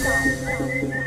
下